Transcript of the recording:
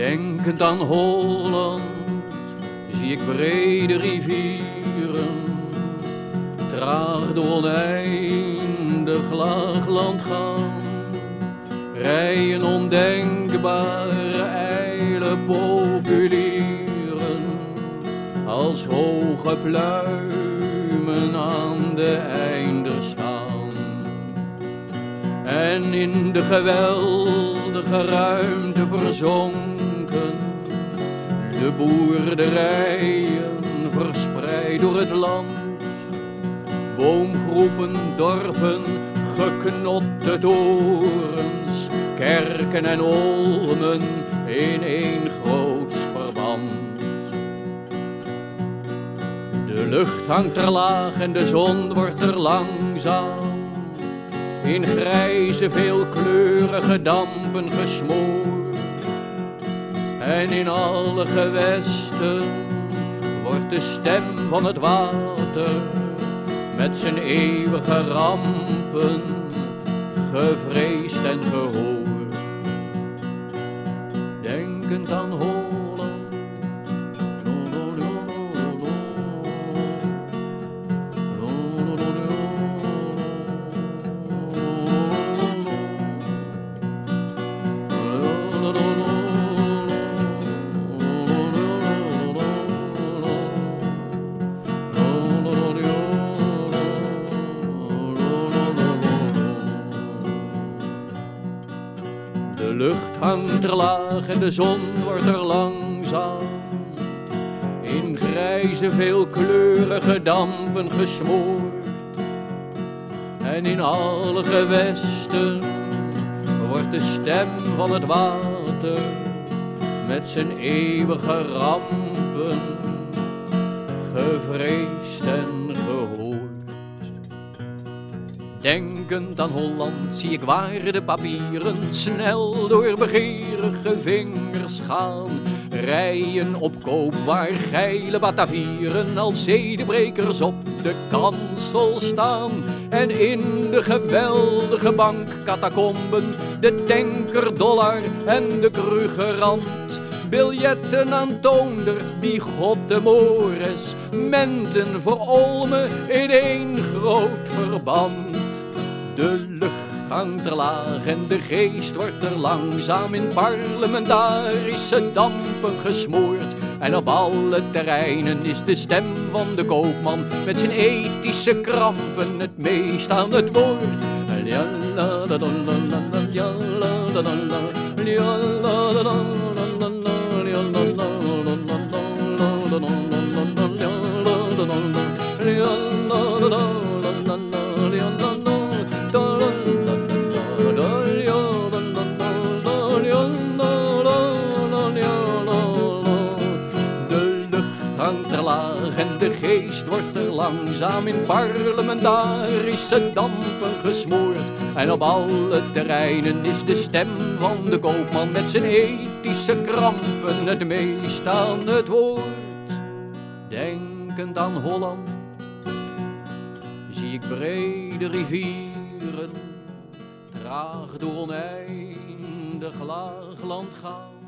Denkend aan Holland zie ik brede rivieren, traag door oneindig laagland gaan. Rijen ondenkbare eile populieren, als hoge pluimen aan de einder staan. En in de geweldige ruimte verzonken, de boerderijen verspreid door het land. Boomgroepen, dorpen, geknotte torens, kerken en olmen in één groots verband. De lucht hangt er laag en de zon wordt er langzaam in grijze veelkleurige dampen gesmoord. En in alle gewesten wordt de stem van het water met zijn eeuwige rampen gevreesd en gehoord. Denkend aan Holland. Lucht hangt er laag en de zon wordt er langzaam in grijze veelkleurige dampen gesmoord. En in alle gewesten wordt de stem van het water met zijn eeuwige rampen gevreesd en gehoord. Denkend aan Holland zie ik waar de papieren snel door begeerige vingers gaan. Rijen op koop waar geile batavieren als zedebrekers op de kansel staan. En in de geweldige bankcatacomben de tankerdollar en de krugerrand. Biljetten aan Toonder, die God de Mores, menten voor Olme in één groot verband. De lucht hangt er laag en de geest wordt er langzaam in parlementarische dampen gesmoord. En op alle terreinen is de stem van de koopman met zijn ethische krampen het meest aan het woord. Hangt laag en de geest wordt er langzaam in parlementarische dampen gesmoord. En op alle terreinen is de stem van de koopman met zijn ethische krampen het meest aan het woord. Denkend aan Holland zie ik brede rivieren traag door oneindig laagland gaan.